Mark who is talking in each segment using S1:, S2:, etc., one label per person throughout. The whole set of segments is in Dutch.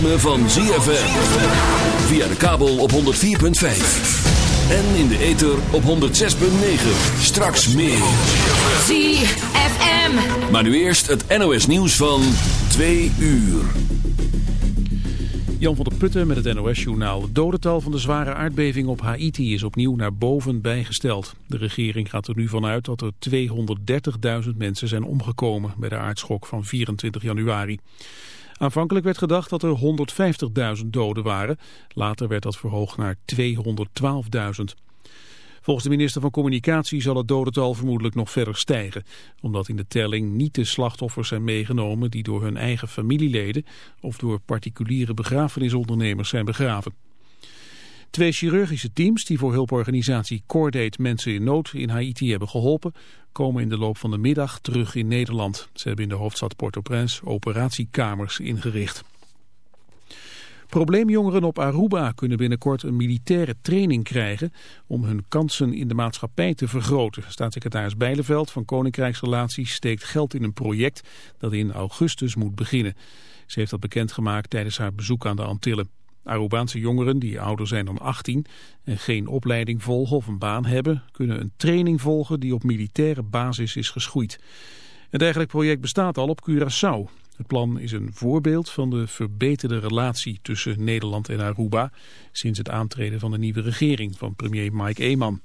S1: ritme van ZFM. Via de kabel op 104.5. En in de ether op 106.9. Straks meer.
S2: ZFM.
S1: Maar nu eerst het NOS nieuws van 2 uur.
S3: Jan van der Putten met het NOS-journaal. Het dodental van de zware aardbeving op Haiti is opnieuw naar boven bijgesteld. De regering gaat er nu vanuit dat er 230.000 mensen zijn omgekomen bij de aardschok van 24 januari. Aanvankelijk werd gedacht dat er 150.000 doden waren. Later werd dat verhoogd naar 212.000. Volgens de minister van Communicatie zal het dodental vermoedelijk nog verder stijgen. Omdat in de telling niet de slachtoffers zijn meegenomen die door hun eigen familieleden of door particuliere begrafenisondernemers zijn begraven. Twee chirurgische teams die voor hulporganisatie Cordate mensen in nood in Haiti hebben geholpen, komen in de loop van de middag terug in Nederland. Ze hebben in de hoofdstad Port-au-Prince operatiekamers ingericht. Probleemjongeren op Aruba kunnen binnenkort een militaire training krijgen om hun kansen in de maatschappij te vergroten. Staatssecretaris Bijleveld van Koninkrijksrelaties steekt geld in een project dat in augustus moet beginnen. Ze heeft dat bekendgemaakt tijdens haar bezoek aan de Antillen. Arubaanse jongeren die ouder zijn dan 18 en geen opleiding volgen of een baan hebben, kunnen een training volgen die op militaire basis is geschoeid. Een dergelijk project bestaat al op Curaçao. Het plan is een voorbeeld van de verbeterde relatie tussen Nederland en Aruba sinds het aantreden van de nieuwe regering van premier Mike Eeman.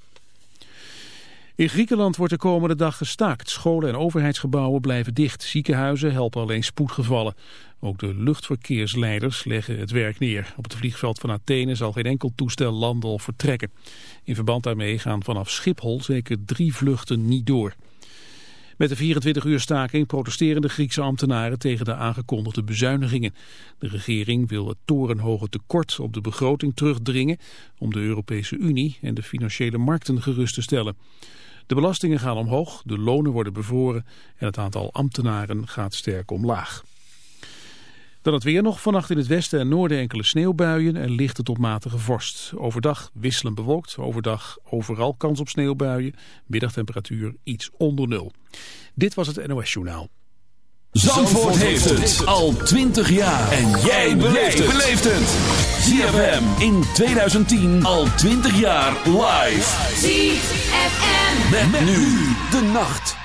S3: In Griekenland wordt de komende dag gestaakt. Scholen en overheidsgebouwen blijven dicht. Ziekenhuizen helpen alleen spoedgevallen. Ook de luchtverkeersleiders leggen het werk neer. Op het vliegveld van Athene zal geen enkel toestel landen of vertrekken. In verband daarmee gaan vanaf Schiphol zeker drie vluchten niet door. Met de 24 uur staking protesteren de Griekse ambtenaren tegen de aangekondigde bezuinigingen. De regering wil het torenhoge tekort op de begroting terugdringen om de Europese Unie en de financiële markten gerust te stellen. De belastingen gaan omhoog, de lonen worden bevroren en het aantal ambtenaren gaat sterk omlaag. Dan het weer nog. Vannacht in het westen en noorden enkele sneeuwbuien en lichte tot matige vorst. Overdag wisselend bewolkt. Overdag overal kans op sneeuwbuien. Middagtemperatuur iets onder nul. Dit was het NOS Journaal.
S1: Zandvoort, heeft het al 20 jaar. En jij beleeft het. ZFM in 2010 al 20 jaar live.
S2: ZFM.
S1: Met, met nu de nacht.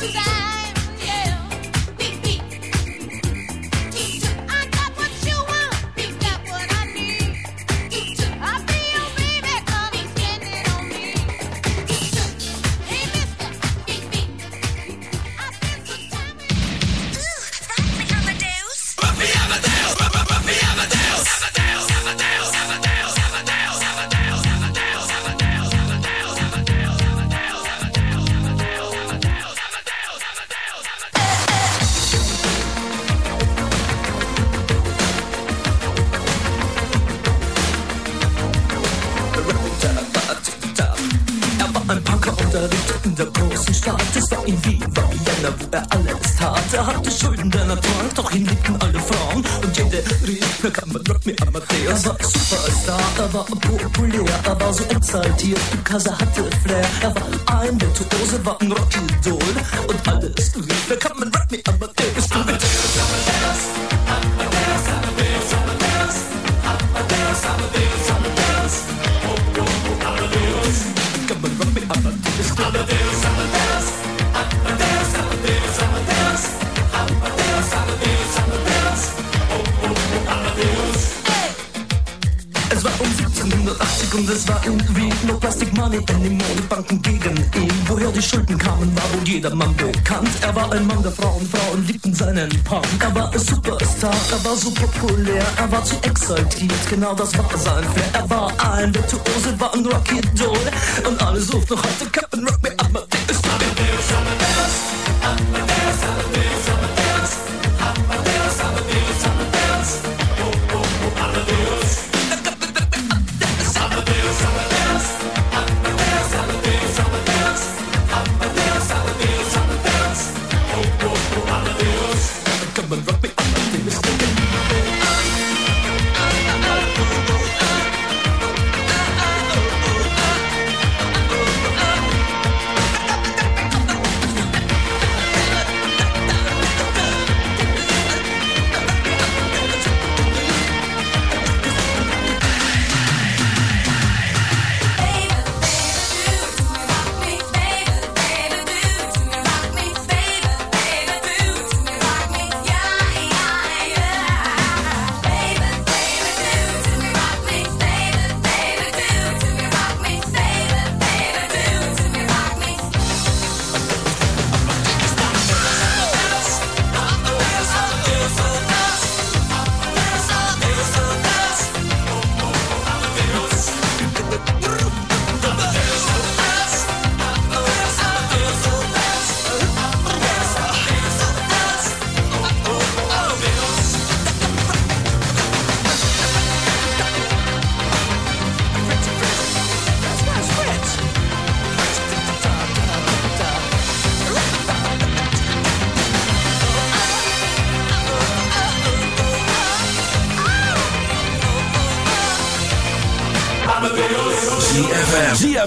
S4: to that. exaltiert, because I hatte Flair. ein Mann der Frauen, Frauen liebten seinen Punk. Er war ein Superstar, er war so populär, er war zu exaltiert, genau das war sein Flair. Er war ein Virtuose, war ein Rocky Doll und alle suchten noch heute Kapitän.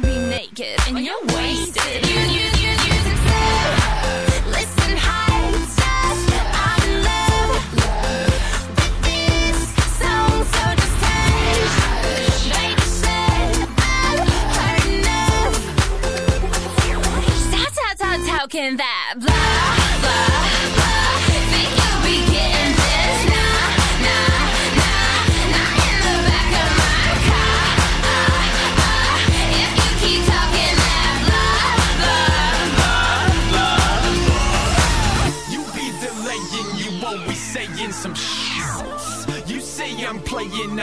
S2: gonna be naked and you're wasted. You, you, you, you, Listen. I'm in love with this song, so just hush. Baby, shut up. Heard enough. Stop, stop, stop talking that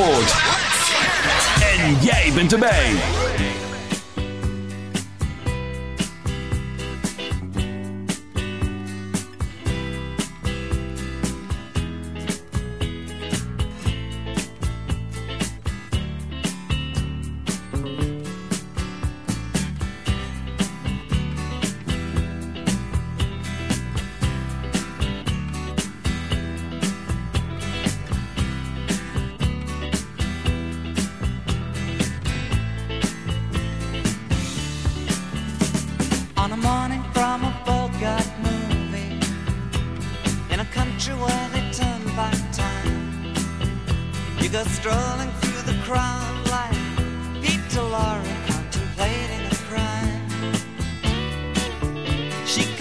S5: Zandvoort.